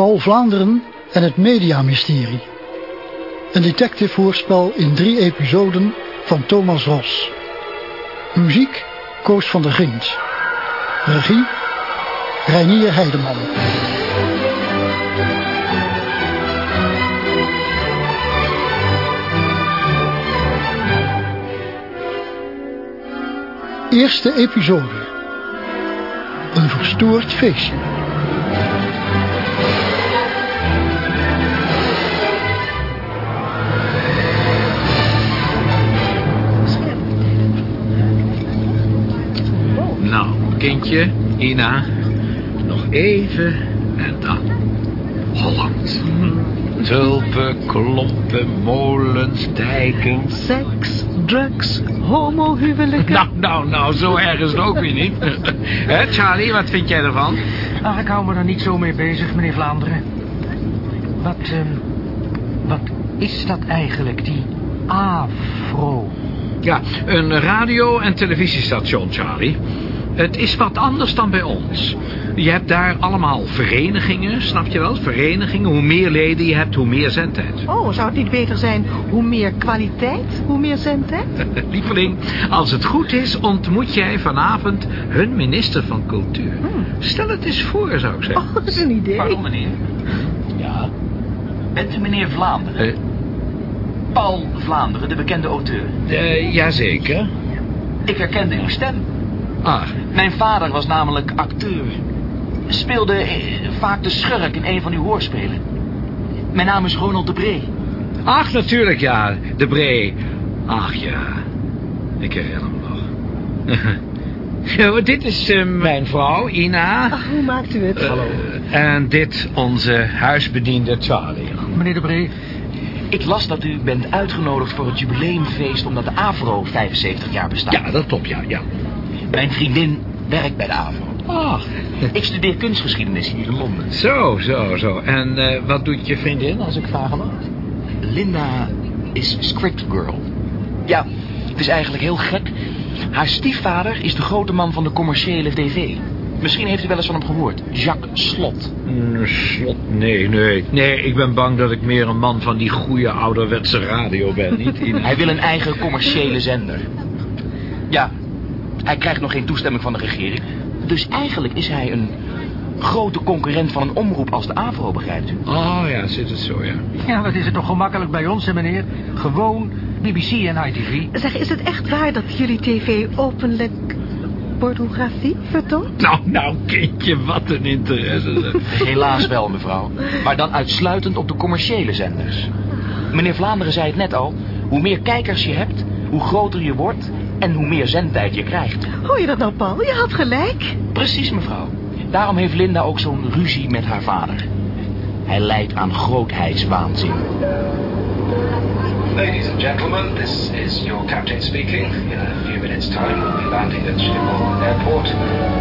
Paul Vlaanderen en het mediamysterie. Een detective-hoorspel in drie episoden van Thomas Ros. Muziek Koos van der Gint. Regie Reinier Heideman. Eerste episode. Een verstoord feestje. Kindje, Ina, nog even en dan. Holland. Tulpen, klompen, molens, dijken. Seks, drugs, homohuwelijken. Nou, nou, nou, zo erg is het ook weer niet. Hè, Charlie, wat vind jij ervan? Ach, ik hou me er niet zo mee bezig, meneer Vlaanderen. Wat, ehm, wat is dat eigenlijk, die afro? Ja, een radio- en televisiestation, Charlie. Het is wat anders dan bij ons. Je hebt daar allemaal verenigingen, snap je wel? Verenigingen, hoe meer leden je hebt, hoe meer zendtijd. Oh, zou het niet beter zijn hoe meer kwaliteit, hoe meer zendtijd? Lieveling, als het goed is, ontmoet jij vanavond hun minister van Cultuur. Stel het eens voor, zou ik zeggen. Oh, dat is een idee. Pardon, meneer. Ja. Bent u meneer Vlaanderen? Eh, Paul Vlaanderen, de bekende auteur. eh, jazeker. Ik herkende uw stem. Ah, Mijn vader was namelijk acteur. Speelde eh, vaak de schurk in een van uw hoorspelen. Mijn naam is Ronald de Bree. ach, natuurlijk, ja. De Bree. Ach, ja. Ik herinner me nog. Zo, dit is eh, mijn vrouw, Ina. Ach, hoe maakt u het? Hallo. En dit onze huisbediende Charlie. Meneer de Bree, Ik las dat u bent uitgenodigd voor het jubileumfeest omdat de AVRO 75 jaar bestaat. Ja, dat klopt, ja, ja. Mijn vriendin werkt bij de AVRO. Ach, Ik studeer kunstgeschiedenis hier in Londen. zo, zo, zo. En eh, wat doet je vriendin, als ik vragen mag? Linda is script girl. Ja, het is eigenlijk heel gek. Haar stiefvader is de grote man van de commerciële tv. Misschien heeft u wel eens van hem gehoord. Jacques Slot. Mm, Slot, nee, nee. Nee, ik ben bang dat ik meer een man van die goede ouderwetse radio ben, niet? Ina? Hij wil een eigen commerciële zender. Ja, hij krijgt nog geen toestemming van de regering. Dus eigenlijk is hij een grote concurrent van een omroep als de AVRO, begrijpt u? Oh ja, zit het zo, ja. ja, wat is het toch gemakkelijk bij ons, hè, meneer? Gewoon BBC en ITV. Zeg, is het echt waar dat jullie tv openlijk pornografie vertoont? Nou, nou, kindje, wat een interesse. Helaas wel, mevrouw. Maar dan uitsluitend op de commerciële zenders. Meneer Vlaanderen zei het net al. Hoe meer kijkers je hebt, hoe groter je wordt... en hoe meer zendtijd je krijgt. Hoor je dat nou, Paul? Je had gelijk. Precies, mevrouw. Daarom heeft Linda ook zo'n ruzie met haar vader. Hij lijdt aan grootheidswaanzin. Ladies and gentlemen, this is your captain speaking. In a few minutes' time, we'll be landing at Schiphol Airport.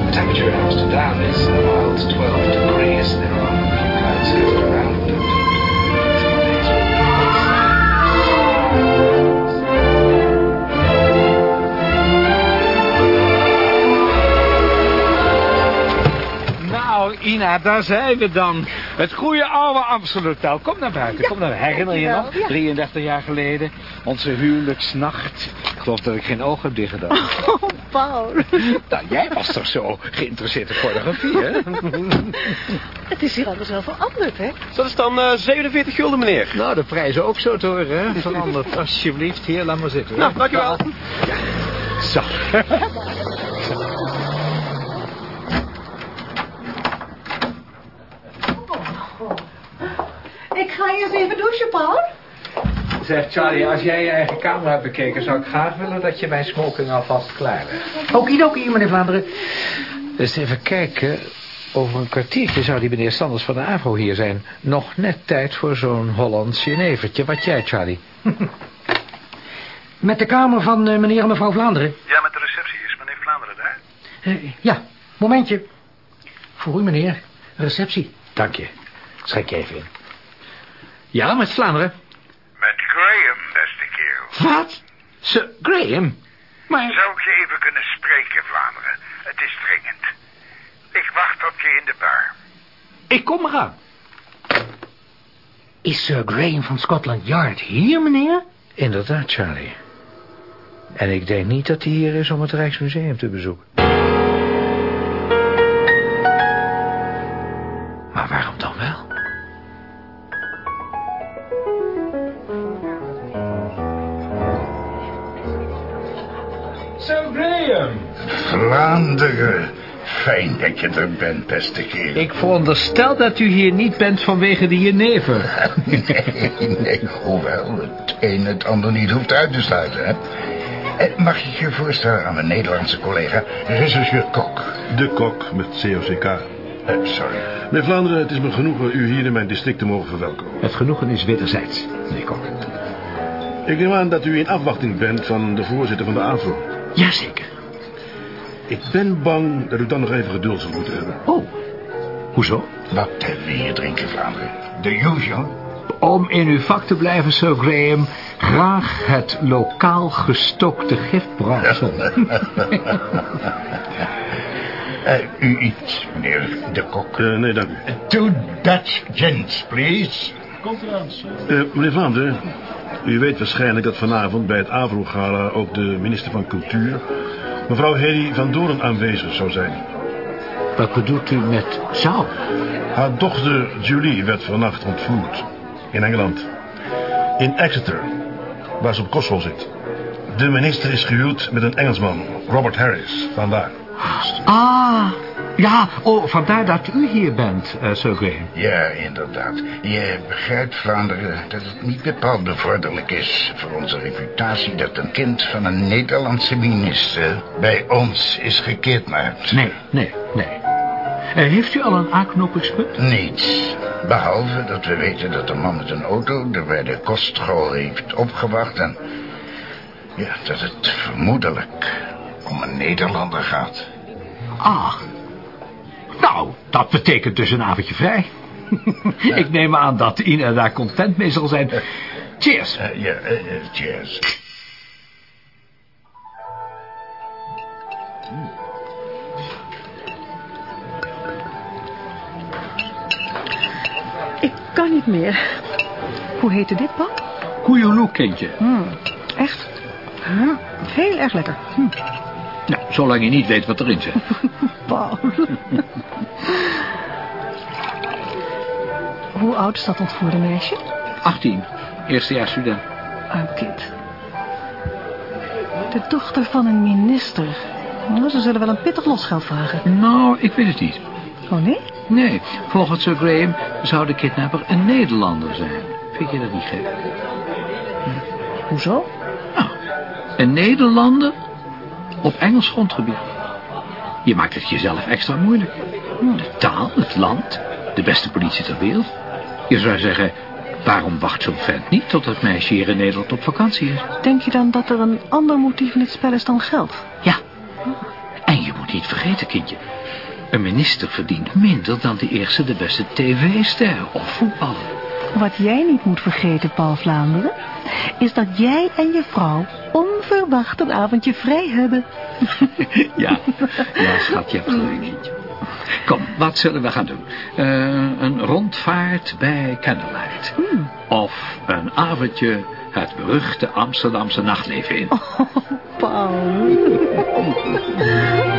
The temperature in Amsterdam is a mild 12 degrees. There are a few clouds Ina, daar zijn we dan. Het goede oude Amstelhotel. Kom naar buiten, kom naar Herinner je nog? dankjewel, ja. 33 jaar geleden. Onze huwelijksnacht. Ik geloof dat ik geen oog heb dicht gedaan. Oh, Paul. Nou, jij was toch zo geïnteresseerd in fotografie, hè? Het is hier anders wel veranderd, hè? Dat is dan eh 47 gulden, meneer. Nou, de prijzen ook zo te horen, hè? Veranderd. Alsjeblieft, hier, laat maar zitten. hoor. Nou, dankjewel. Zo. Ik ga eerst even douchen, Paul. Zeg, Charlie, als jij je eigen kamer hebt bekeken... zou ik graag willen dat je mijn smoking alvast klaar legt. Okidoki, meneer Vlaanderen. Dus even kijken. Over een kwartiertje zou die meneer Sanders van de AVRO hier zijn. Nog net tijd voor zo'n Hollands jenevertje. Wat jij, Charlie? Met de kamer van eh, meneer en mevrouw Vlaanderen. Ja, met de receptie. Is meneer Vlaanderen daar? Eh, ja, momentje. Voor u, meneer. Receptie. Dank je. Schenk je even in. Ja, met Vlaanderen. Met Graham, beste kerel. Wat? Sir Graham? Maar... Zou ik je even kunnen spreken, Vlaanderen? Het is dringend. Ik wacht op je in de bar. Ik kom eraan. Is Sir Graham van Scotland Yard hier, meneer? Inderdaad, Charlie. En ik denk niet dat hij hier is om het Rijksmuseum te bezoeken. Dat je er bent, beste kerel. Ik veronderstel dat u hier niet bent vanwege de jenever. Nee, nee, hoewel het een het ander niet hoeft uit te sluiten, hè. Eh, Mag ik je voorstellen aan mijn Nederlandse collega, rechercheur Kok? De kok met COCK. Eh, sorry. Meneer Vlaanderen, het is me genoegen u hier in mijn district te mogen verwelkomen. Het genoegen is wederzijds, meneer Kok. Ik neem aan dat u in afwachting bent van de voorzitter van de AVRO. Jazeker. Ik ben bang dat u dan nog even geduld zal moeten hebben. Oh, hoezo? Wat hebben we hier drinken, Vlaanderen? De usual? Om in uw vak te blijven, Sir Graham, graag het lokaal gestookte gifbrouwsel. Eh, u iets, meneer de Kok? Eh, nee, dank u. Two Dutch gents, please. Eh, meneer Vlaanderen, u weet waarschijnlijk dat vanavond bij het AVRO-gala ook de minister van Cultuur, mevrouw Hedy van Doorn, aanwezig zou zijn. Wat bedoelt u met zou? Haar dochter Julie werd vannacht ontvoerd. In Engeland. In Exeter, waar ze op kostschool zit. De minister is gehuwd met een Engelsman, Robert Harris, vandaar. Ah, ja, oh, vandaar dat u hier bent, eh, Sir Graham. Ja, inderdaad. Je begrijpt, Vlaanderen, dat het niet bepaald bevorderlijk is voor onze reputatie dat een kind van een Nederlandse minister bij ons is gekidnapt. Nee, nee, nee. Eh, heeft u al een aanknopingspunt? Niets. Behalve dat we weten dat de man met een auto er bij de kostschool heeft opgewacht en... Ja, dat het vermoedelijk om een Nederlander gaat. Ah. Nou, dat betekent dus een avondje vrij. Ik neem aan dat Ina daar content mee zal zijn. Cheers. Eh, ja, eh, eh, cheers. Ik kan niet meer. Hoe heette dit, pap? Koeioeloe, kindje. Hmm, echt? Heel erg lekker. Hm. Nou, zolang je niet weet wat erin zit. Paul. Hoe oud is dat ontvoerde meisje? 18, eerstejaars student. Arm kind. De dochter van een minister. Nou, ze zullen wel een pittig losgeld vragen. Nou, ik weet het niet. Oh, nee? Nee, volgens Sir Graham zou de kidnapper een Nederlander zijn. Vind je dat niet gek? Hoezo? Nou, een Nederlander op Engels grondgebied. Je maakt het jezelf extra moeilijk. De taal, het land, de beste politie ter wereld. Je zou zeggen, waarom wacht zo'n vent niet tot het meisje hier in Nederland op vakantie is? Denk je dan dat er een ander motief in het spel is dan geld? Ja. En je moet niet vergeten, kindje. Een minister verdient minder dan de eerste de beste tv-ster of voetballer. Wat jij niet moet vergeten, Paul Vlaanderen... is dat jij en je vrouw onverwacht een avondje vrij hebben. Ja, ja schat, je hebt gelijk, kindje. Kom, wat zullen we gaan doen? Eh, een rondvaart bij Candlelight. Of een avondje het beruchte Amsterdamse nachtleven in. Oh, Paul.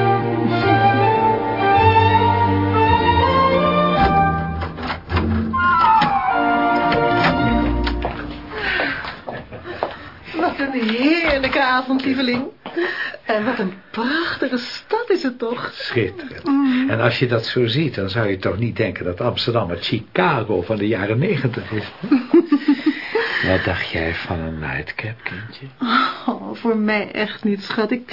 een heerlijke avond, lieveling. En wat een prachtige stad is het toch? Schitterend. En als je dat zo ziet, dan zou je toch niet denken dat Amsterdam het Chicago van de jaren negentig is. Wat dacht jij van een nightcap, kindje? Oh, voor mij echt niet, schat. Ik,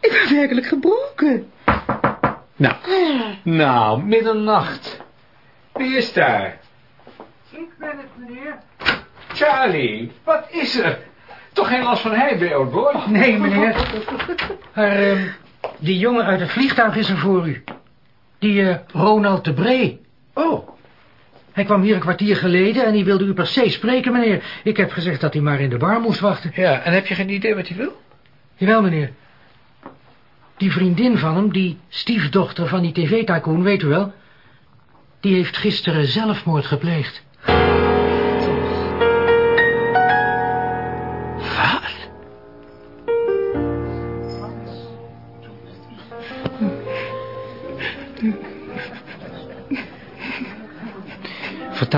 ik ben werkelijk gebroken. Nou, nou, middernacht. Wie is daar? Ik ben het, meneer. Charlie, wat is er? Toch geen last van heimwee, oud boy? Nee, meneer. Maar ehm, die jongen uit het vliegtuig is er voor u. Die eh, Ronald de Bree. Oh, Hij kwam hier een kwartier geleden en die wilde u per se spreken, meneer. Ik heb gezegd dat hij maar in de bar moest wachten. ja, en heb je geen idee wat hij wil? Jawel, meneer. Die vriendin van hem, die stiefdochter van die tv-tycoon, weet u wel... die heeft gisteren zelfmoord gepleegd.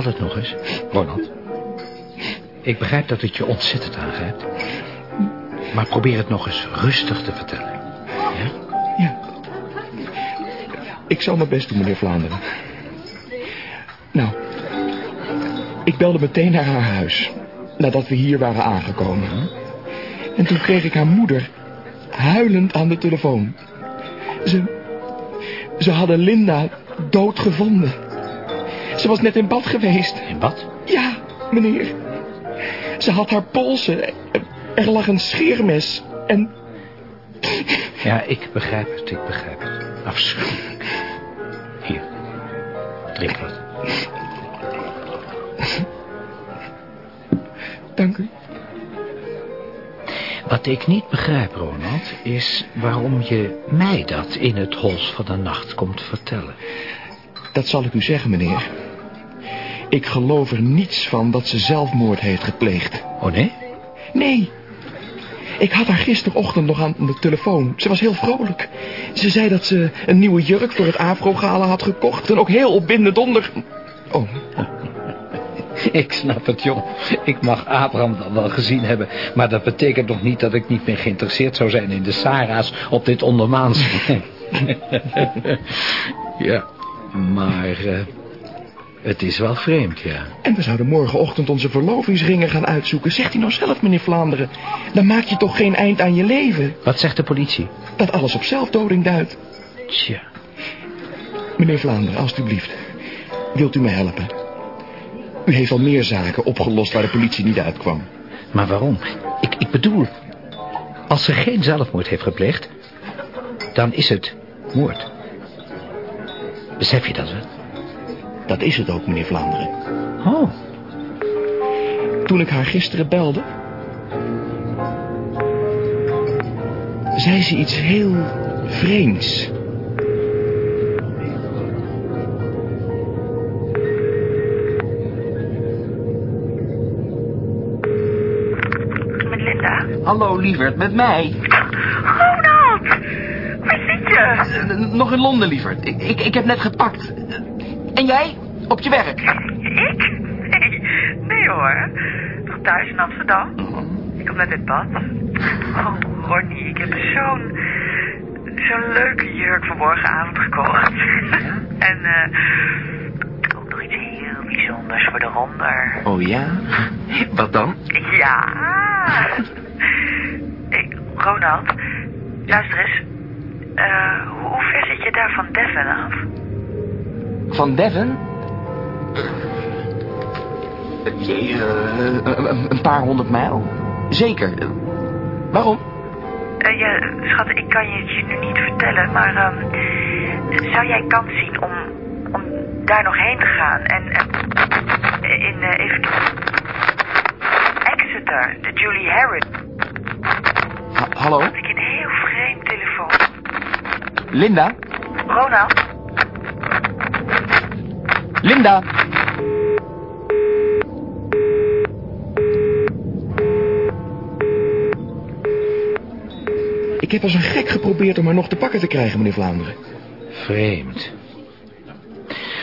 Vertel het nog eens, Ronald. Ik begrijp dat het je ontzettend aangrijpt. Maar probeer het nog eens rustig te vertellen. Ja? Ja. Ik zal mijn best doen, meneer Vlaanderen. Nou, ik belde meteen naar haar huis. Nadat we hier waren aangekomen. En toen kreeg ik haar moeder huilend aan de telefoon. Ze, ze hadden Linda dood gevonden. Ze was net in bad geweest. In bad? Ja, meneer. Ze had haar polsen. Er lag een scheermes. En Ja, ik begrijp het, ik begrijp het. Afschuwelijk. Hier, drink wat. dank u. Wat ik niet begrijp, Ronald, is waarom je mij dat in het hols van de nacht komt vertellen. Dat zal ik u zeggen, meneer. Ik geloof er niets van dat ze zelfmoord heeft gepleegd. Oh nee? Nee. Ik had haar gisterochtend nog aan de telefoon. Ze was heel vrolijk. Ze zei dat ze een nieuwe jurk voor het afro-gala had gekocht. En ook heel opwindend onder... Oh, Ik snap het, jong. Ik mag Abraham dan wel gezien hebben. Maar dat betekent nog niet dat ik niet meer geïnteresseerd zou zijn in de Sarah's op dit ondermaans. ja, maar eh, het is wel vreemd, ja. en we zouden morgenochtend onze verlovingsringen gaan uitzoeken. Zegt u nou zelf, meneer Vlaanderen. Dan maak je toch geen eind aan je leven. Wat zegt de politie? Dat alles op zelfdoding duidt. Tja, Meneer Vlaanderen, alstublieft. Wilt u me helpen? U heeft al meer zaken opgelost waar de politie niet uitkwam. maar waarom? Ik, ik bedoel, als ze geen zelfmoord heeft gepleegd, dan is het moord. Besef je dat, hè? Dat is het ook, meneer Vlaanderen. Oh, Toen ik haar gisteren belde... zei ze iets heel vreemds. Met Linda? Hallo, lieverd, met mij. Ronald! Waar zit je? Eh, Nog in Londen, lieverd. Ik, ik, ik heb net gepakt. En jij? Op je werk? Ik? Nee, nee hoor. Nog thuis in Amsterdam. Ik kom net uit bad. Oh, Ronnie, ik heb zo'n... zo'n leuke jurk voor morgenavond gekocht. en eh ook nog iets heel bijzonders voor de ronder. Oh ja? Wat dan? Ja. Hey, Ronald, luister eens. Eh, hoe ver zit je daar van Devon af? Van Devon? Eh, jee, eh, een, paar honderd mijl. Zeker. Eh, Waarom? Eh, ja, schat, ik kan je het je nu niet vertellen, maar ehm, zou jij kans zien om, om daar nog heen te gaan? En, en in, eh, even Exeter, de Julie Harris. Ha- hallo? Had ik een heel vreemd telefoon. Linda? Ronald? Linda? Ik heb als een gek geprobeerd om haar nog te pakken te krijgen, meneer Vlaanderen. vreemd.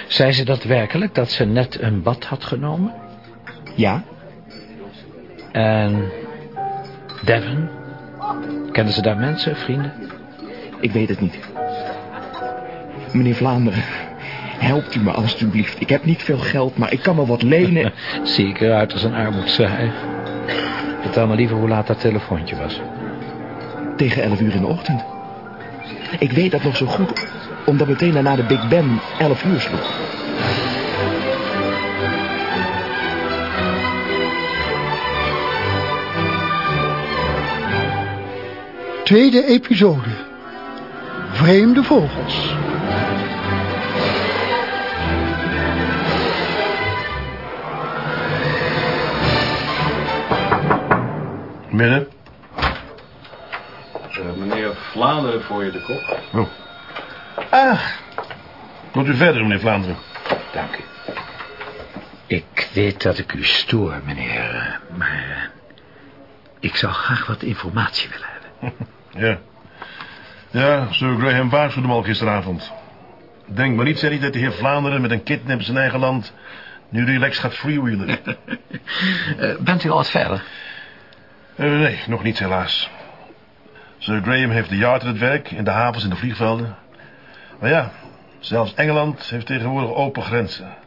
Zei ze dat werkelijk, dat ze net een bad had genomen? Ja? En Devon? Kennen ze daar mensen, vrienden? Ik weet het niet. Meneer Vlaanderen, helpt u me alstublieft. Ik heb niet veel geld, maar ik kan me wat lenen. Zie ik eruit als een armoedzaai. Vertel me liever hoe laat dat telefoontje was. Tegen 11 uur in de ochtend. Ik weet dat nog zo goed, omdat meteen daarna de Big Ben 11 uur sloeg. Tweede episode. Vreemde vogels. Binnen. Vlaanderen voor je de kop. Oh. Ah. Moet u verder, meneer Vlaanderen. Dank u. Ik weet dat ik u stoor, meneer, maar eh, ik zou graag wat informatie willen hebben. Ja. Ja, Sir Graham waarschuwde hem al gisteravond. Denk maar niet, zei hij, dat de heer Vlaanderen met een kidnap zijn eigen land Nu Relax gaat freewheelen. Eh, bent u al wat verder? Eh, nee, nog niet helaas. Sir Graham heeft de yard in het werk, in de havens en de vliegvelden. Maar ja, zelfs Engeland heeft tegenwoordig open grenzen.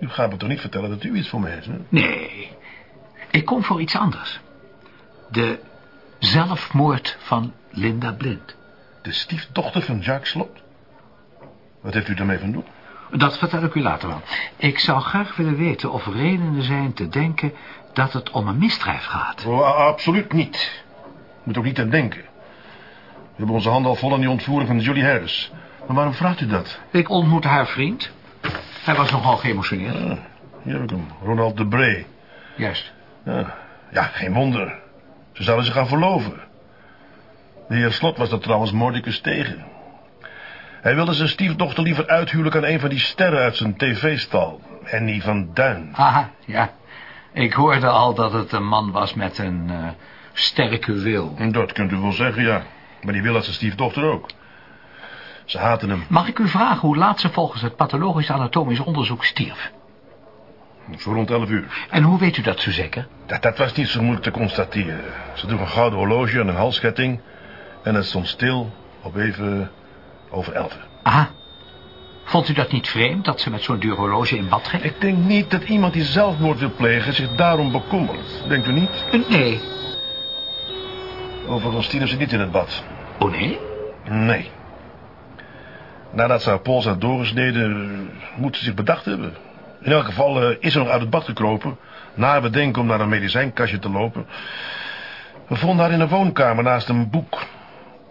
U gaat me toch niet vertellen dat u iets voor me heeft, hè? Nee, ik kom voor iets anders. De zelfmoord van Linda Blind. De stiefdochter van Jacques Slot? Wat heeft u daarmee van doen? Dat vertel ik u later wel. Ik zou graag willen weten of er redenen zijn te denken dat het om een misdrijf gaat. Oh, absoluut niet. Moet ook niet aan denken. We hebben onze handen al vol aan die ontvoering van Julie Harris. Maar waarom vraagt u dat? Ik ontmoette haar vriend. Hij was nogal geëmotioneerd. Ah, hier heb ik hem. Ronald de Bree. Juist. Ja, ja, geen wonder. Ze zouden zich gaan verloven. De heer Slot was dat trouwens mordicus tegen. Hij wilde zijn stiefdochter liever uithuwelijken aan een van die sterren uit zijn tv-stal. Henny van Duin. Haha, ja. Ik hoorde al dat het een man was met een eh, sterke wil. Dat kunt u wel zeggen, ja. Maar die wil als zijn stiefdochter ook. Ze haten hem. Mag ik u vragen hoe laat ze volgens het pathologisch anatomisch onderzoek stierf? Zo rond 11 uur. En hoe weet u dat zo zeker? Dat, dat was niet zo moeilijk te constateren. Ze droeg een gouden horloge en een halsketting. En het stond stil op even over 11. Aha. Vond u dat niet vreemd dat ze met zo'n duur horloge in bad ging? Ik denk niet dat iemand die zelfmoord wil plegen zich daarom bekommert. Denkt u niet? Eh, Nee. Overigens stierf ze niet in het bad. Oh nee? Nee. Nadat ze haar pols had doorgesneden, moet ze zich bedacht hebben. In elk geval eh, is ze nog uit het bad gekropen. Na bedenken om naar een medicijnkastje te lopen. We vonden haar in een woonkamer naast een boek.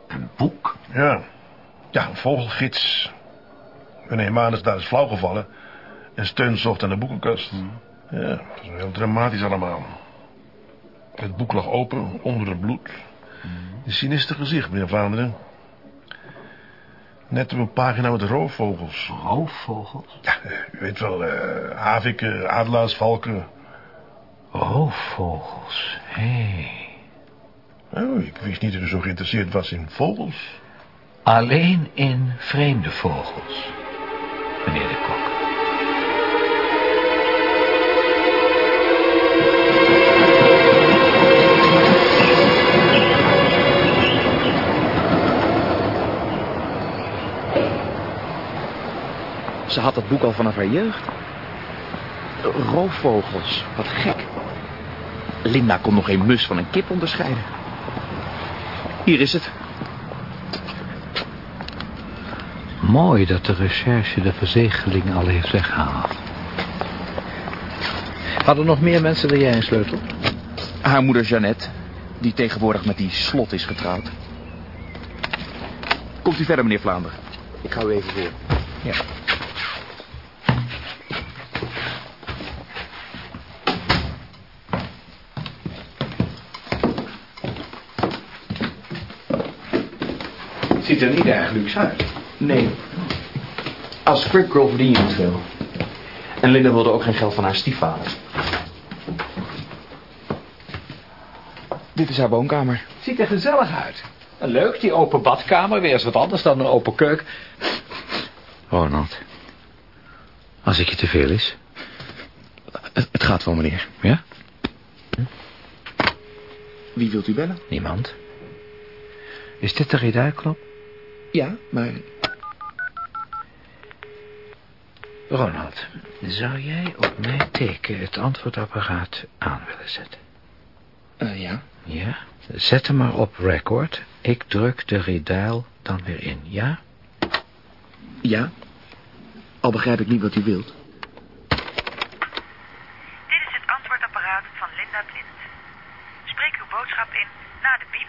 Een boek? Ja. Ja, een vogelgids. Meneer Manus daar is flauwgevallen. En steun zocht aan de boekenkast. Ja, dat is heel dramatisch allemaal. Het boek lag open, onder het bloed. Een sinister gezicht, meneer Vlaanderen. Net op een pagina met roofvogels. Roofvogels? Ja, u weet wel, eh haviken, adelaars, valken. Roofvogels, hé. Oh, ik wist niet dat u zo geïnteresseerd was in vogels. Alleen in vreemde vogels, meneer de kok. Ze had dat boek al vanaf haar jeugd. Roofvogels, wat gek. Linda kon nog geen mus van een kip onderscheiden. Hier is het. Mooi dat de recherche de verzegeling al heeft weggehaald. Hadden nog meer mensen dan jij een sleutel? Haar moeder Jeannette, die tegenwoordig met die slot is getrouwd. Komt u verder, meneer Vlaanderen. Ik ga u even voor. Ja. Ziet er niet erg luxe uit. Nee. Als script girl verdien je niet veel. En Linda wilde ook geen geld van haar stiefvader. Dit is haar woonkamer. Ziet er gezellig uit. Leuk, die open badkamer. Weer eens wat anders dan een open keuken. Ronald. Als ik je te veel is. Het, het gaat wel, meneer. Ja? Wie wilt u bellen? Niemand. Is dit de reduiklop? Ja, maar... Ronald, zou jij op mijn teken het antwoordapparaat aan willen zetten? eh, ja. Ja? Zet hem maar op record. Ik druk de redial dan weer in, ja? Ja. Al begrijp ik niet wat u wilt. Dit is het antwoordapparaat van Linda Blind. Spreek uw boodschap in na de piep.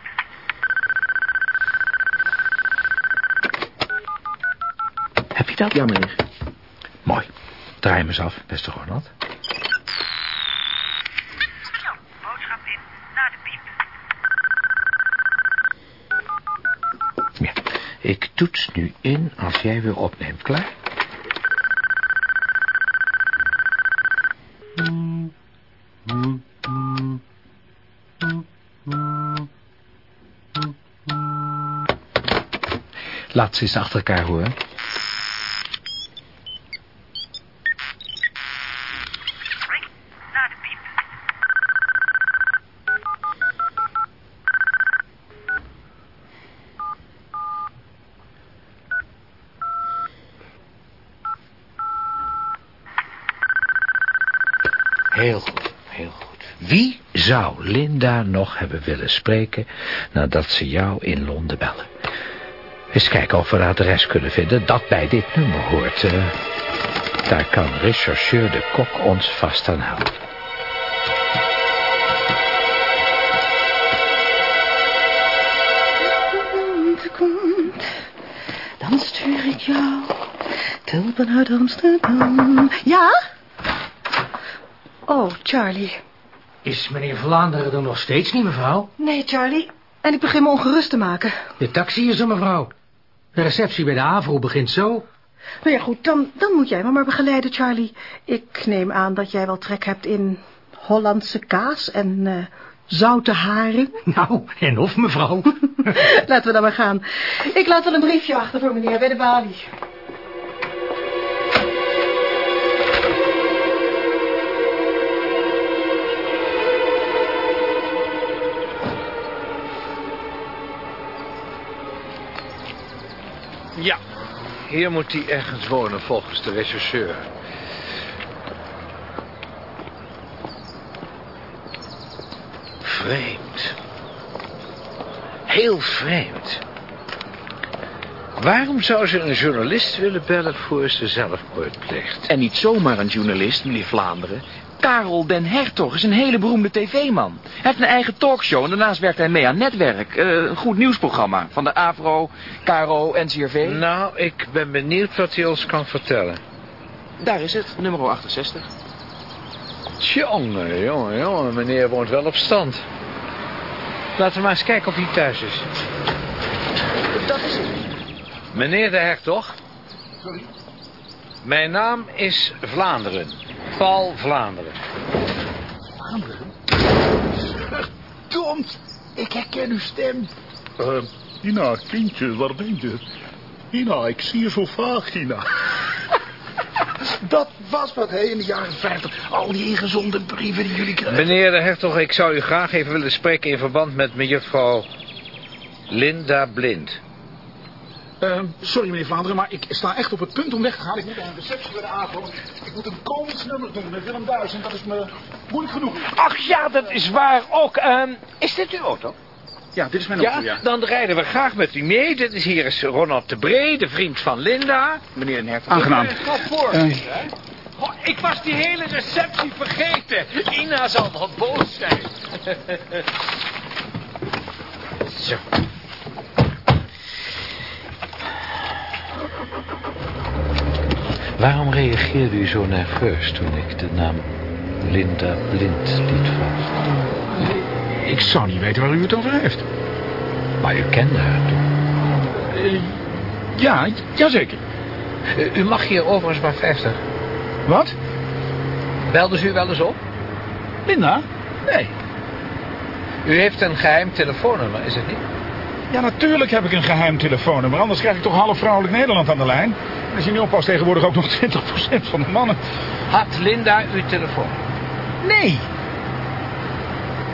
Heb je dat? Ja, meneer. Mooi. Draai hem eens af, beste Ronald. Boodschap in na de piep. Ja. Ik toets nu in als jij weer opneemt. Klaar? Laat ze eens achter elkaar horen. Heel goed, heel goed. Wie zou Linda nog hebben willen spreken nadat ze jou in Londen bellen? Eens kijken of we een adres kunnen vinden dat bij dit nummer hoort. Uh, daar kan rechercheur de kok ons vast aan helpen. Dan stuur ik jou tulpen uit Amsterdam. Ja? Oh, Charlie. Is meneer Vlaanderen er nog steeds niet, mevrouw? Nee, Charlie. En ik begin me ongerust te maken. De taxi is er, mevrouw. De receptie bij de AVRO begint zo. Nou ja, goed, dan, dan moet jij me maar begeleiden, Charlie. Ik neem aan dat jij wel trek hebt in Hollandse kaas en uh, zoute haring. Nou, en of, mevrouw. Laten we dan maar gaan. Ik laat wel een briefje achter voor meneer bij de balie. Ja, hier moet hij ergens wonen volgens de rechercheur. Vreemd. Heel vreemd. Waarom zou ze een journalist willen bellen voor ze zelfmoord pleegt? En niet zomaar een journalist, meneer Vlaanderen. Karel den Hertog is een hele beroemde tv-man. Hij heeft een eigen talkshow en daarnaast werkt hij mee aan Netwerk. Uh, een goed nieuwsprogramma van de AVRO, KRO, NCRV. Nou, ik ben benieuwd wat hij ons kan vertellen. Daar is het, nummer 68. Jongen, jongen, jongen, meneer woont wel op stand. Laten we maar eens kijken of hij thuis is. Dat is het. Meneer de Hertog. Sorry? Mijn naam is Vlaanderen. Paul Vlaanderen. Vlaanderen? Verdomd, ik herken uw stem. Uh, Ina, kindje, waar ben je? Ina, ik zie je zo vaag, Ina. Dat was wat, hè, in de jaren 50. Al die ingezonde brieven die jullie kregen. Meneer de Hertog, ik zou u graag even willen spreken... in verband met mejuffrouw Linda Blind. Uh, sorry, meneer Vlaanderen, maar ik sta echt op het punt om weg te gaan. Ik moet aan een receptie bij de AVRO. Ik moet een koningsnummer doen met Willem Duis en dat is me moeilijk genoeg. Ach ja, dat is waar ook. Uh, is dit uw auto? Ja, dit is mijn ja, auto, ja. dan rijden we graag met u mee. Dit is hier is Ronald de Bree, de vriend van Linda. Meneer Hertog. Aangenaam. Voor, uh, oh, ik was die hele receptie vergeten. Ina zal nog boos zijn. Zo. Waarom reageerde u zo nerveus toen ik de naam Linda Blind liet vallen? Ik zou niet weten waar u het over heeft. Maar u kende haar toch? Uh, ja, jazeker. Uh, u mag hier overigens maar 50. Wat? Belde ze u wel eens op? Linda? Nee. U heeft een geheim telefoonnummer, is het niet? Ja, natuurlijk heb ik een geheim telefoonnummer. Anders krijg ik toch half vrouwelijk Nederland aan de lijn. Als je nu oppast tegenwoordig ook nog 20% van de mannen. Had Linda uw telefoon? Nee.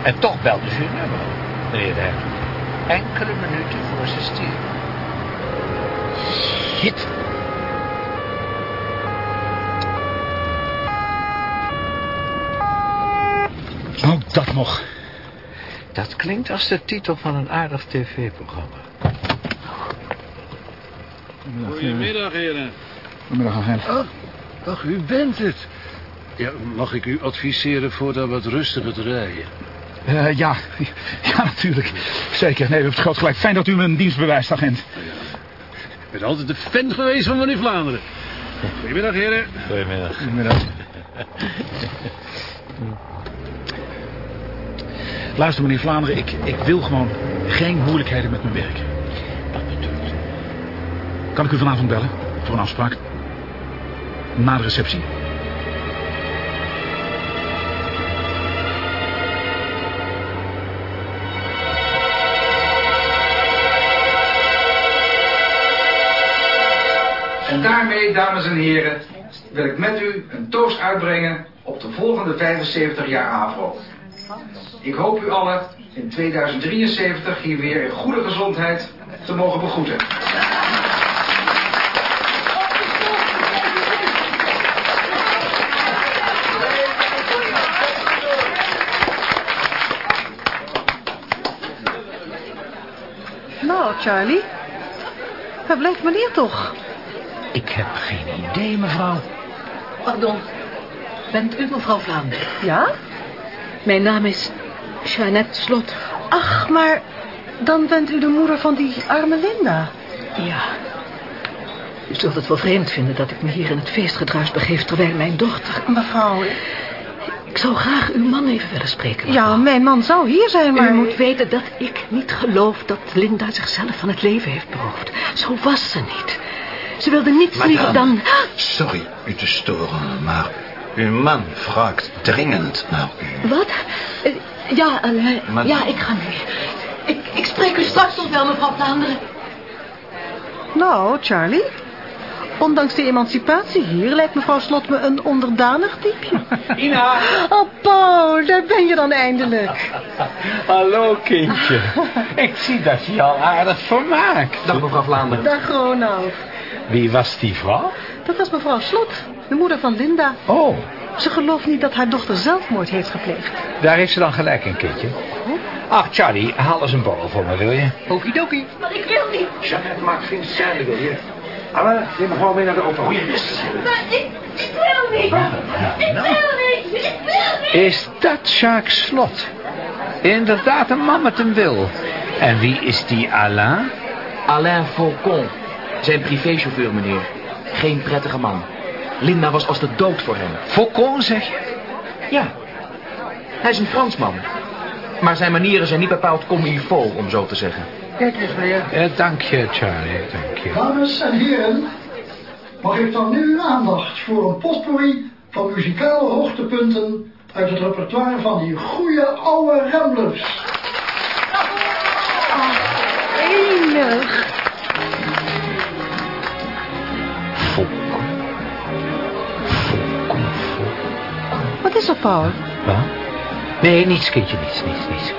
En toch belde ze uw nummer, meneer de Hertog. Enkele minuten voor ze stierf. Shit. Oh, dat nog. Dat klinkt als de titel van een aardig tv-programma. Goedemiddag, heren. Goedemiddag, agent. Ach, ach, u bent het. Ja, mag ik u adviseren voordat wat rustiger te rijden? Uh, ja, ja, natuurlijk. Zeker. Nee, u heeft groot gelijk. Fijn dat u me een dienst bewijst, agent. Ja. Ik ben altijd de fan geweest van meneer Vlaanderen. Goedemiddag, heren. Goedemiddag. Goedemiddag. Luister, meneer Vlaanderen, ik, ik wil gewoon geen moeilijkheden met mijn werk. Kan ik u vanavond bellen voor een afspraak? Na de receptie? En daarmee, dames en heren, wil ik met u een toast uitbrengen op de volgende 75 jaar AVRO. Ik hoop u allen in 2073 hier weer in goede gezondheid te mogen begroeten. Charlie. Waar blijft meneer toch? Ik heb geen idee, mevrouw. Pardon. Bent u mevrouw Vlaanderen? Ja? Mijn naam is Jeannette Slot. Ach, maar dan bent u de moeder van die arme Linda. Ja. U zult het wel vreemd vinden dat ik me hier in het feestgedruis begeef... terwijl mijn dochter... Mevrouw... Ik zou graag uw man even willen spreken. Ja, mijn man zou hier zijn, maar... U moet weten dat ik niet geloof dat Linda zichzelf van het leven heeft beroofd. Zo was ze niet. Ze wilde niets Madame, liever dan... Sorry u te storen, maar uw man vraagt dringend naar u. Wat? Ja. Maar- Ja, ik ga nu. Ik, ik spreek u straks nog wel, mevrouw Vlaanderen. Nou, Charlie... Ondanks de emancipatie hier lijkt mevrouw Slot me een onderdanig type. Ina! Oh, Paul, daar ben je dan eindelijk. Hallo, kindje. Ik zie dat je je al aardig vermaakt. Dag, mevrouw Vlaanderen. Dag, Ronald. Wie was die vrouw? Dat was mevrouw Slot, de moeder van Linda. Oh, Ze gelooft niet dat haar dochter zelfmoord heeft gepleegd. daar heeft ze dan gelijk in, kindje. Ach, Charlie, haal eens een borrel voor me, wil je? Okidoki. Maar ik wil niet. Jeannette maakt geen scène, wil je? Anne, neem mevrouw mee naar de auto. Maar ik, ik wil niet. Ik wil niet. Ik wil niet. Is dat Jacques Slot? Inderdaad een man met een wil. En wie is die Alain? Alain Faucon. Zijn privéchauffeur, meneer. Geen prettige man. Linda was als de dood voor hem. Faucon, zeg je? Ja. Hij is een Fransman. Maar zijn manieren zijn niet bepaald comme il faut, om zo te zeggen. Kijk eens, meneer. Eh, dank je, Charlie, dank je. Dames en heren, mag ik dan nu uw aandacht voor een potpourri van muzikale hoogtepunten uit het repertoire van die goede oude ramblers. Enig. Wat is er, Paul? Wat? Nee, niets, kindje, niets, niets, niets.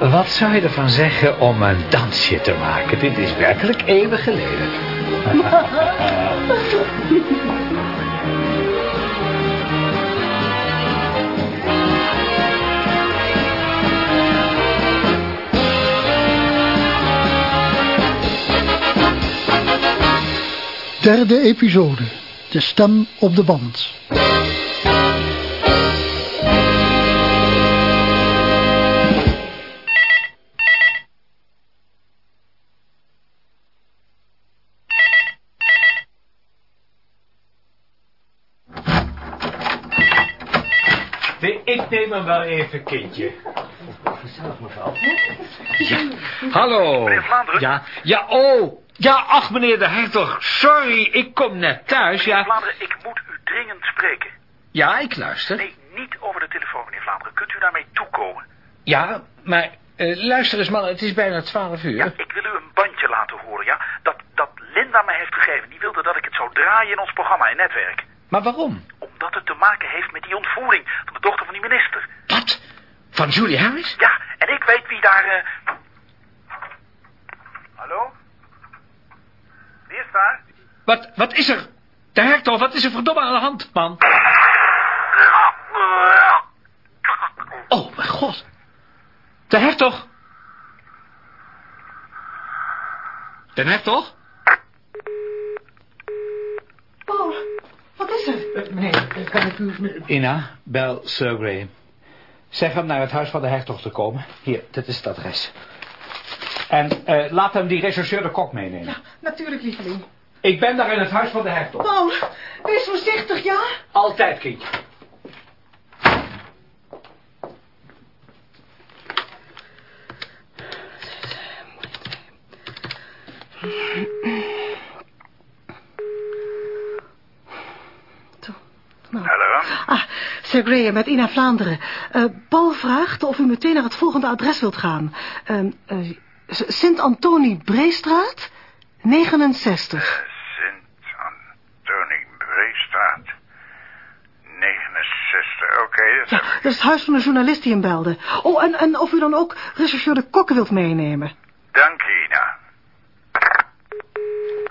Wat zou je ervan zeggen om een dansje te maken? Dit is werkelijk eeuwen geleden. Derde episode. De stem op de band. Wel even, kindje. Gezellig, mevrouw. Ja. Hallo. Meneer Vlaanderen? Ja, ja, oh. Ja, ach, meneer de hertog. Sorry, ik kom net thuis, ja. Vlaanderen, ik moet u dringend spreken. Ja, ik luister. Nee, niet over de telefoon, meneer Vlaanderen. Kunt u daarmee toekomen? Ja, maar eh, luister eens, man, het is bijna twaalf uur. Ja, ik wil u een bandje laten horen, ja? Dat, dat Linda mij heeft gegeven. Die wilde dat ik het zou draaien in ons programma in netwerk. Maar waarom? Te maken heeft met die ontvoering van de dochter van die minister. Wat? Van Julie Harris? Ja, en ik weet wie daar... eh, Hallo? Wie is daar? Wat, wat is er? De hertog, wat is er verdomme aan de hand, man? Oh, mijn god. De hertog. De hertog? Paul, er? meneer, kan ik u... Ina, bel Sir Graham. Zeg hem naar het huis van de hertog te komen. Hier, dit is het adres. En eh, laat hem die rechercheur de kok meenemen. Natuurlijk, lieveling. Ik ben daar in het huis van de hertog. Paul, wees voorzichtig, ja? Altijd, kindje. Nou. Hallo? Ah, Sir Graham met Ina Vlaanderen. Eh, Paul vraagt of u meteen naar het volgende adres wilt gaan. Ehm, eh, Sint-Antonie Breestraat, 69. Sint-Antonie Breestraat. 69, oké. dat Ja, dat is het huis van de journalist die hem belde. Oh, en, en of u dan ook rechercheur de Kokken wilt meenemen. Dank je, Ina.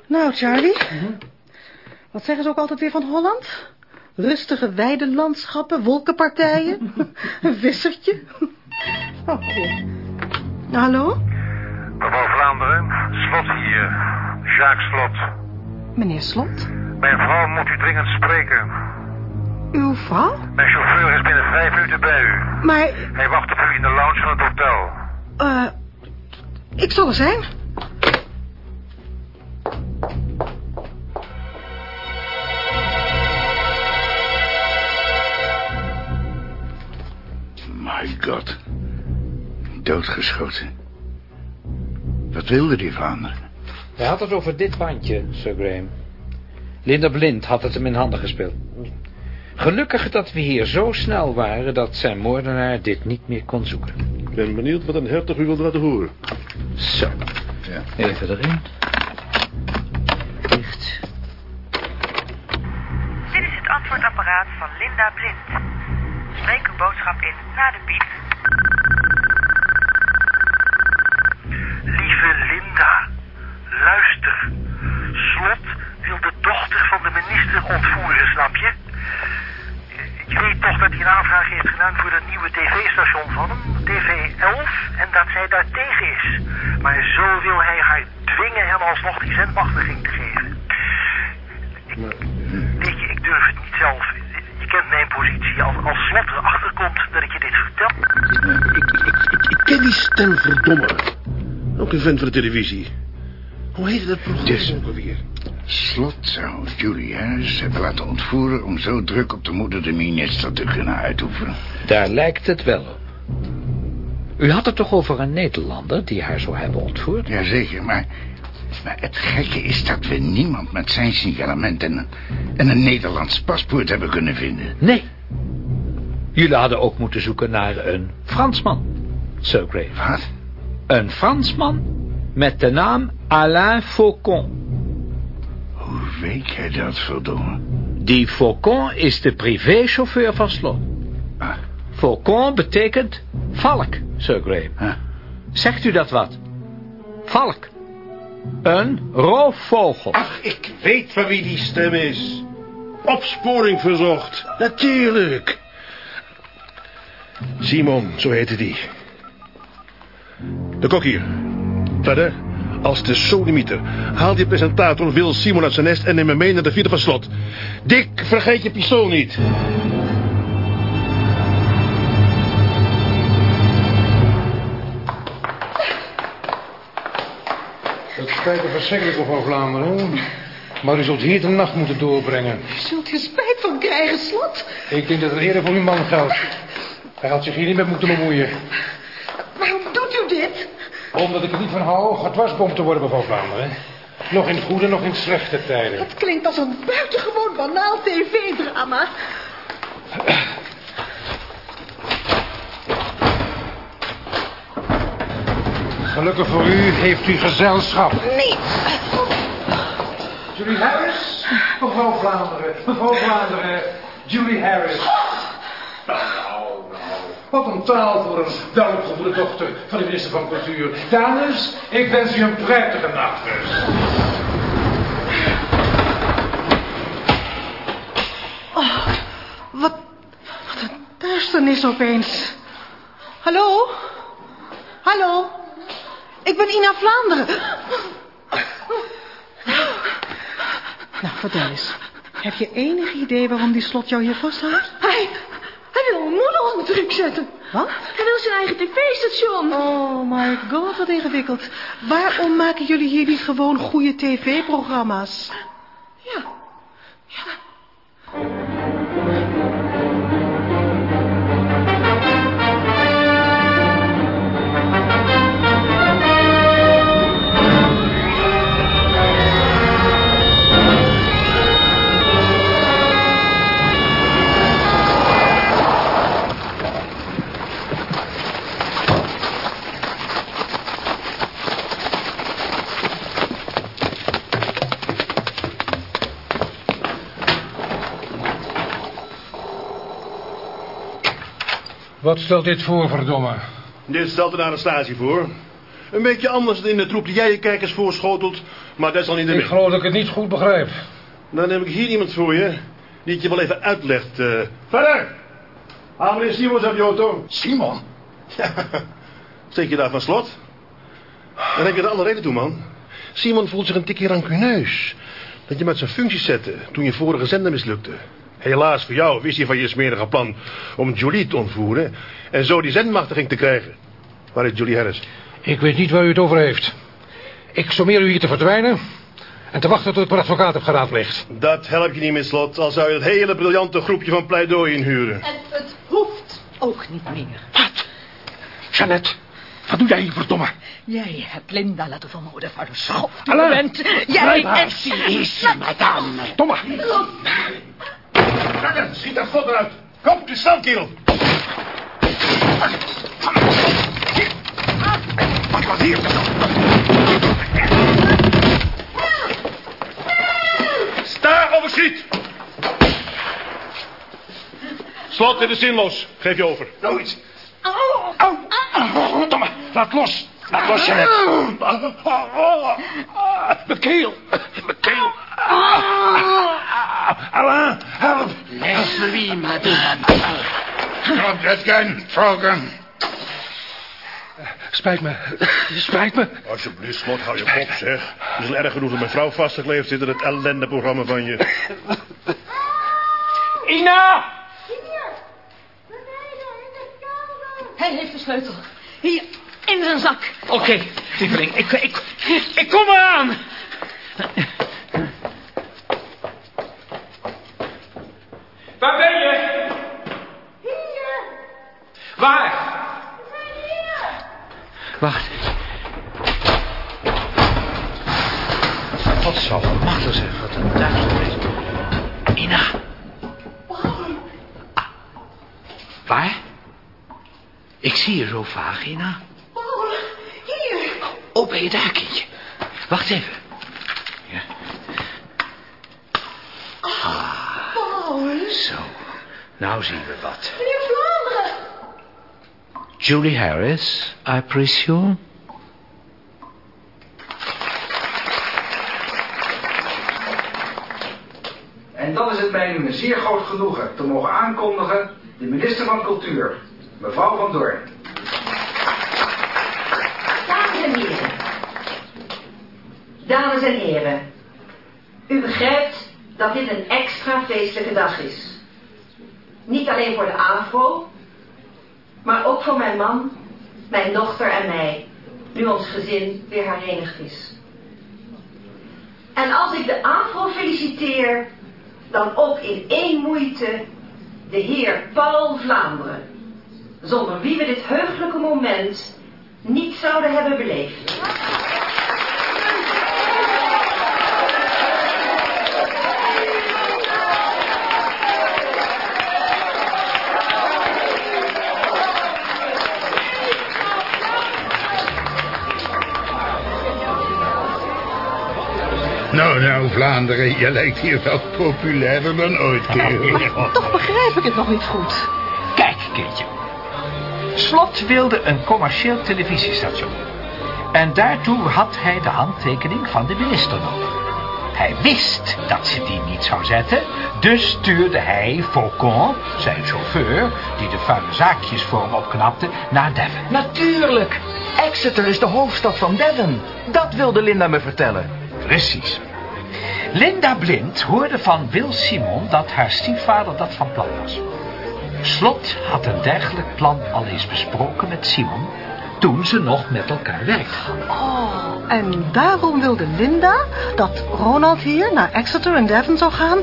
Nou, Charlie. Wat zeggen ze ook altijd weer van Holland? Rustige weidelandschappen, wolkenpartijen. Een vissertje. Oh. Hallo? Mevrouw Vlaanderen, Slot hier. Jacques Slot. Meneer Slot? Mijn vrouw moet u dringend spreken. Uw vrouw? Mijn chauffeur is binnen vijf minuten bij u. Maar, Hij wacht op u in de lounge van het hotel. eh... ik zal er zijn. God. Doodgeschoten. Wat wilde die Vlaanderen? Hij had het over dit bandje, Sir Graham. Linda Blind had het hem in handen gespeeld. Gelukkig dat we hier zo snel waren dat zijn moordenaar dit niet meer kon zoeken. Ik ben benieuwd wat een hertog u wilde laten horen. Zo. Even erin. Dicht. Dit is het antwoordapparaat van Linda Blind. Spreek uw boodschap in na de piep. Lieve Linda, luister. Slot wil de dochter van de minister ontvoeren, snap je? Je weet toch dat hij een aanvraag heeft gedaan voor dat nieuwe tv-station van hem, TV 11, en dat zij daar tegen is. Maar zo wil hij haar dwingen hem alsnog die zendmachtiging te geven. Ik, weet je, ik durf het niet zelf. Kent mijn positie. Als, als Slot erachter komt dat ik je dit vertel... Ik ken die stem, verdomme. Ook een vent van de televisie. Hoe heet dat programma Dus- ook alweer? Slot zou Harris hebben laten ontvoeren... om zo druk op de moeder de minister te kunnen uitoefenen. Daar lijkt het wel op. U had het toch over een Nederlander die haar zou hebben ontvoerd? Jazeker, maar, maar het gekke is dat we niemand met zijn signalement... en, en een Nederlands paspoort hebben kunnen vinden. Nee. Jullie hadden ook moeten zoeken naar een Fransman, Sir Graham. Wat? Een Fransman met de naam Alain Faucon. Hoe weet jij dat, verdomme? Die Faucon is de privéchauffeur van Slot. Ah. Faucon betekent valk, Sir Graham. Huh? Zegt u dat wat? Valk. Een roofvogel. Ach, ik weet van wie die stem is. Opsporing verzocht. Natuurlijk. Simon, zo heette die. De kok hier. Verder, als de solimieter. Haal die presentator Wil Simon uit zijn nest en neem hem mee naar de vierde van slot. Dick, vergeet je pistool niet. Spijt me verschrikkelijk, mevrouw Vlaanderen. Maar u zult hier de nacht moeten doorbrengen. Zult je spijt van krijgen, Slot? Ik denk dat het eerder voor uw man geldt. Hij had zich hier niet mee moeten bemoeien. Waarom doet u dit? Omdat ik er niet van hou gedwarsboomd te worden, mevrouw Vlaanderen. Nog in goede, nog in slechte tijden. Het klinkt als een buitengewoon banaal tv-drama. Gelukkig voor u heeft u gezelschap. Nee. Julie Harris? Mevrouw Vlaanderen, mevrouw Vlaanderen, Julie Harris. Nou, nou, nou. Wat een taal voor een welopgevoede dochter van de minister van Cultuur. Dames, ik wens u een prettige nachtrust. Oh, wat, wat een duisternis opeens. Hallo? Hallo? Ik ben Ina Vlaanderen. Nou, vertel eens. Heb je enig idee waarom die slot jou hier vasthoudt? Hij, hij wil mijn moeder onder druk zetten. Wat? Hij wil zijn eigen tv-station. Oh my god, wat ingewikkeld. Waarom maken jullie hier niet gewoon goede tv-programma's? Ja. Wat stelt dit voor, verdomme? Dit stelt een arrestatie voor. Een beetje anders dan in de troep die jij je kijkers voorschotelt. Maar dat is al niet de Ik geloof dat ik het niet goed begrijp. Dan heb ik hier iemand voor je. Die het je wel even uitlegt. eh. Verder! Haal meneer Simons uit je auto. Simon? Steek je daar van slot? Dan heb je er alle reden toe, man. Simon voelt zich een tikje rancuneus. Dat je met zijn functies zette toen je vorige zender mislukte. Helaas voor jou wist hij van je smerige plan om Julie te ontvoeren... en zo die zendmachtiging te krijgen. Waar is Julie Harris? Ik weet niet waar u het over heeft. Ik sommeer u hier te verdwijnen... en te wachten tot ik mijn advocaat heb geraadpleegd. Dat helpt je niet, Miss Slot. Al zou je het hele briljante groepje van pleidooi inhuren. En het hoeft ook niet meer. Jeannette, wat doe jij hier, verdomme? Jij hebt Linda laten vermoorden, schop. Alain, je bent. Jij haar. hebt... is, madame. Domme. Rakker, schiet dat slot eruit. Kom, het is snel, kerel. Wat was hier? Sta of schiet. Slot, dit is zinloos. Geef je over. Nooit. Au. Au. Domme, laat los. Laat los, Jeannette. Mijn keel. Mijn keel. Alain, help. Laisse-lui, madame. That gun, Falcon. Spijt me. Spijt me. Alsjeblieft, Slot, hou je kop, zeg. Het is erg genoeg dat mijn vrouw vastgekleefd zit in het ellendeprogramma van je. Ina! Hij heeft de sleutel. Hier, in zijn zak. Oké, lieveling, ik, ik, ik kom eraan. Waar ben je? Hier. Waar? Wacht. Wat zal machtig zijn? Wat een duisternis. Ina. Ah. Waar? Ik zie je zo vaag, Ina. Oh, ben je daar, kindje? Wacht even. Ja. Paul. Zo. Nou zien we wat. Meneer Vlaanderen. Julie Harris, I presume? En dan is het mij nu een zeer groot genoegen te mogen aankondigen de minister van Cultuur, mevrouw Van Doorn. Dames en heren. Dames en heren. U begrijpt dat dit een extra feestelijke dag is. Niet alleen voor de AVRO, maar ook voor mijn man, mijn dochter en mij, nu ons gezin weer herenigd is. En als ik de AVRO feliciteer, dan ook in één moeite de heer Paul Vlaanderen, zonder wie we dit heugelijke moment niet zouden hebben beleefd. Nou, nou, Vlaanderen, je lijkt hier wel populairder dan ooit, kerel. Toch begrijp ik het nog niet goed. Kijk, kindje. Slot wilde een commercieel televisiestation. En daartoe had hij de handtekening van de minister nodig. Hij wist dat ze die niet zou zetten, dus stuurde hij Faucon, zijn chauffeur, die de vuile zaakjes voor hem opknapte, naar Devon. Natuurlijk. Exeter is de hoofdstad van Devon. Dat wilde Linda me vertellen. Precies. Linda Blind hoorde van Wil Simon dat haar stiefvader dat van plan was. Slot had een dergelijk plan al eens besproken met Simon toen ze nog met elkaar werkten. Oh, en daarom wilde Linda dat Ronald hier naar Exeter en Devon zou gaan...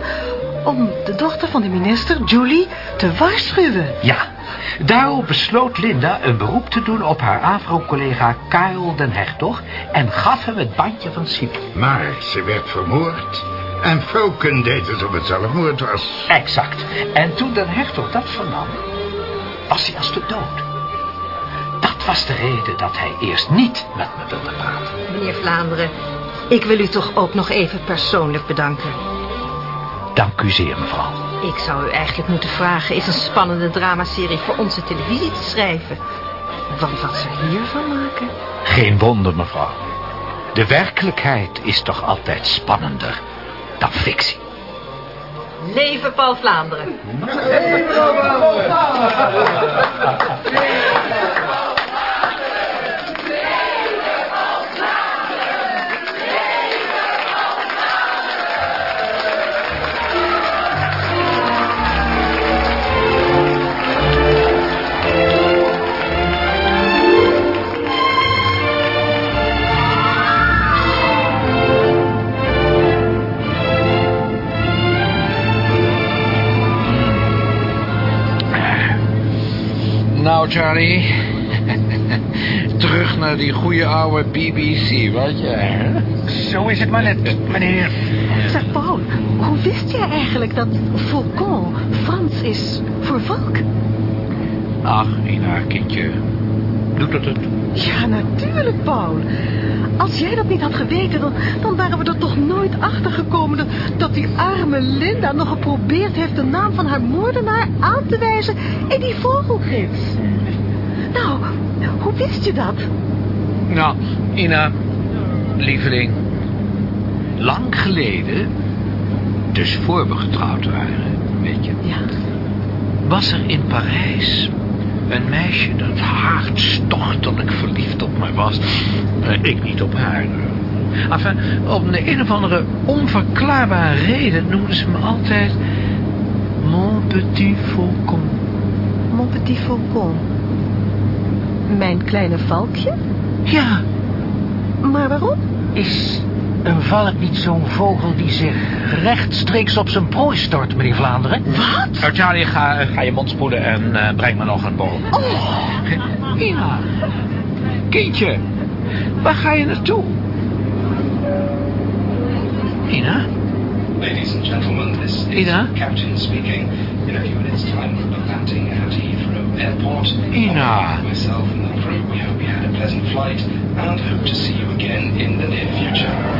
om de dochter van de minister, Julie, te waarschuwen. Ja, daarop besloot Linda een beroep te doen op haar AVRO-collega Karel den Hertog... en gaf hem het bandje van Simon. Maar ze werd vermoord. En Falcon deed alsof het zelfmoord was. Exact. En toen den Hertog dat vernam, was hij als de dood. Dat was de reden dat hij eerst niet met me wilde praten. Meneer Vlaanderen, ik wil u toch ook nog even persoonlijk bedanken. Dank u zeer, mevrouw. Ik zou u eigenlijk moeten vragen eens een spannende dramaserie voor onze televisie te schrijven. Want wat ze hiervan maken... Geen wonder, mevrouw. De werkelijkheid is toch altijd spannender dan fictie. Leven Paul Vlaanderen. Nou, Charlie. Terug naar die goede oude BBC, wat je? Zo is het maar net, meneer. Zeg, Paul, hoe wist jij eigenlijk dat Faucon Frans is voor volk? Ach, Ina, kindje. Doet het het? Ja, natuurlijk, Paul. Als jij dat niet had geweten, dan, dan waren we er toch nooit achter gekomen... Dat, dat die arme Linda nog geprobeerd heeft de naam van haar moordenaar aan te wijzen in die vogelgids. Nou, hoe wist je dat? Nou, Ina, lieveling. Lang geleden, dus voor we getrouwd waren, weet je... Ja. was er in Parijs een meisje dat hartstochtelijk verliefd op mij was. Eh, ik niet op haar. Enfin, om een, een of andere onverklaarbare reden noemden ze me altijd... Mon petit faucon. Mon petit faucon. Mijn kleine valkje? Ja. Maar waarom? Is een valk niet zo'n vogel die zich rechtstreeks op zijn prooi stort, meneer Vlaanderen? Wat? Nou, Charlie, ga, ga je mond spoelen en eh, breng me nog een bol. Oh. Ina, kindje, waar ga je naartoe? Ina? Ladies and gentlemen, this is Ina? Captain speaking. In a few minutes' time, we'll be landing at Heathrow Airport. Ina. Myself and the crew, we hope you had a pleasant flight and hope to see you again in the future.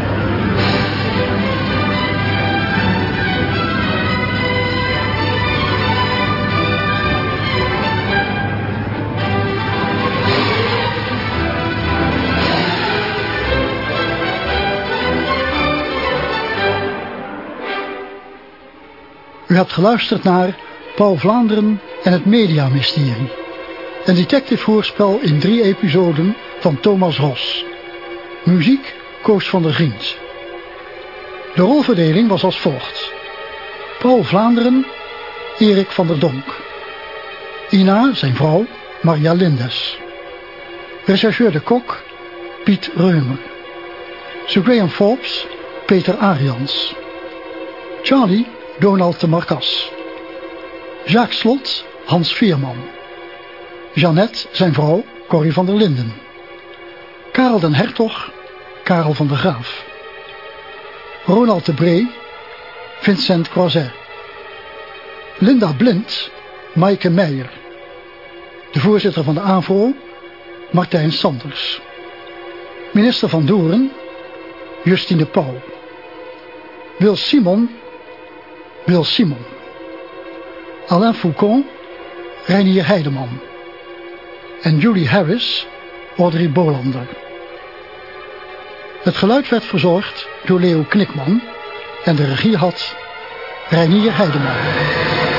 U hebt geluisterd naar Paul Vlaanderen en het Mediamysterie. Een detective-hoorspel in drie episoden van Thomas Ros. Muziek Koos van der Griend. De rolverdeling was als volgt. Paul Vlaanderen, Erik van der Donk. Ina, zijn vrouw, Maria Lindes. Rechercheur de Kok, Piet Reumer. Sir Graham Forbes, Peter Arians. Charlie, Donald de Marcas. Jacques Slot, Hans Veerman. Jeannette, zijn vrouw, Corrie van der Linden. Karel den Hertog, Karel van der Graaf. Ronald de Bree, Vincent Croiset. Linda Blind, Maaike Meijer. De voorzitter van de AVRO, Martijn Sanders. Minister van Doeren, Justine Pauw. Wil Simon, Wil Simon. Alain Foucault, Reinier Heideman. En Julie Harris, Audrey Bolander. Het geluid werd verzorgd door Leo Knikman en de regie had Reinier Heideman.